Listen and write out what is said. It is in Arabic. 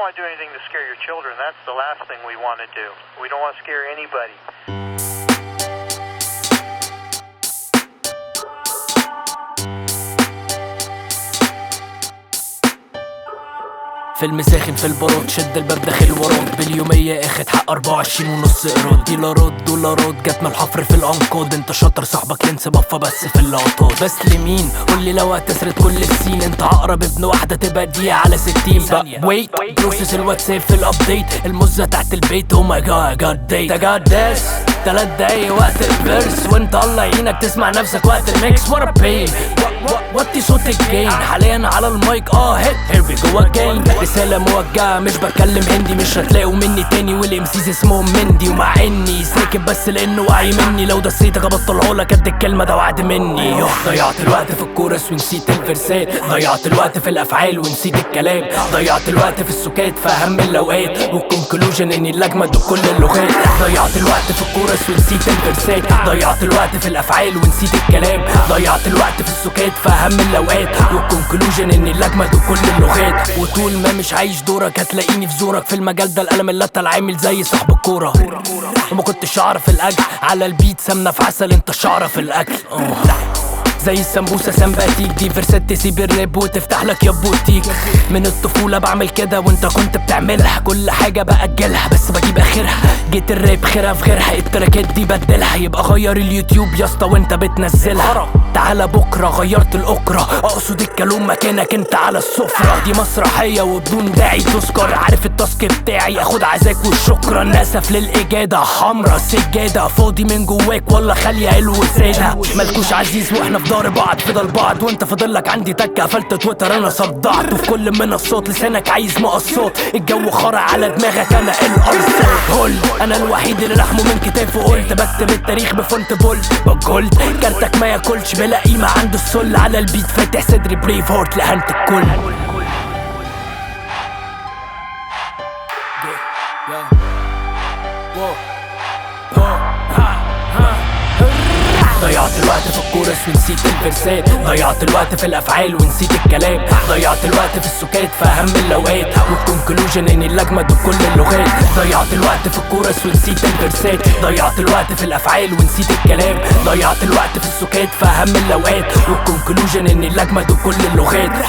want to do anything to scare your children. That's the last thing we want to do. We don't want to scare anybody. فيلم ساخن في البارود شد الباب داخل وراك باليومية اخد حق 24 ونص قراد ديلارات دولارات جت من الحفر في الانقاض انت شاطر صاحبك ينسى بفة بس في اللقطات بس لمين؟ قول لي لو هتسرد كل السين انت اقرب ابن واحدة تبقى دقيقة على 60 بقى ويت بروسس الواتساب في الابديت المزة تحت البيت. أو ماي جاد جاد ديت داس تلات دقايق وقت الفيرس وانت الله يعينك تسمع نفسك وقت الميكس. وات بين وطي صوت الجين حاليا على المايك آه هيت هير وي جو اجين رسالة موجهة مش بتكلم هندي مش هتلاقوا مني تاني. والامسيز اسمهم مندي ومع إني ساكت بس لأنه وعي مني. لو دسيتك ابطلها لك قد الكلمة ده وعد مني. يوه ضيعت الوقت في الكورس ونسيت الفرسات ضيعت الوقت في الأفعال ونسيت الكلام. ضيعت الوقت في السكات في اهم الاوقات والكونكلوجن اني الاجمد بكل اللغات. ضيعت الوقت في الكورس ونسيت الفرسات ضيعت الوقت في الأفعال ونسيت الكلام. ضيعت الوقت في السكات في اهم الاوقات وال conclusion اني الاجمد بكل اللغات. وطول ما مش عايش دورك هتلاقيني في زورك في المجال ده. القلم اللتة العامل زي صاحب الكورة وما كنتش اعرف الاجر على البيت سمنة في عسل انت شعرة في الأكل. أوه. زي السمبوسة sympathique. دي فرسات تسيب الراب وتفتح لك يا بوتيك. من الطفولة بعمل كده وانت كنت بتعملها. كل حاجة بأجلها بس بجيب آخرها. جيت الراب خيرها في غيرها التراكات دي بدلها. يبقى غير اليوتيوب يا اسطى وانت بتنزلها. تعالى بكرة غيرت الأكرة أقصد الكلام مكانك انت على السفرة. دي مسرحية وبدون داعي تذكر. عارف التاسك بتاعي؟ أخد عزاك والشكرا أسف للإجادة حمرا سجادة. فاضي من جواك ولا خالية علو سادة مالكوش عزيز وإحنا في دار بعض فضل بعض وانت فاضلك عندي تكة. قفلت تويتر أنا صدعت. وفي كل منصات لسانك عايز مقصات الجو خرع على دماغك أنا الارصاد هول أنا الوحيد اللي لحمه من كتافه. قلت بكتب التاريخ ب font bold ب gold كارتك ما ياكلش بلا قيمة عنده السل على البيت فاتح صدري Braveheart لهنت الكل. ضيعت الوقت في الكورس ونسيت الفرسات. ضيعت الوقت في الأفعال ونسيت الكلام. ضيعت الوقت في السكات في أهم الاوقات وال conclusion اني الاجمد بكل اللغات. ضيعت الوقت في الكورس ونسيت الفرسات. ضيعت الوقت في الأفعال ونسيت الكلام. ضيعت الوقت في السكات في أهم الاوقات والكونكلوجن اني الاجمد بكل اللغات.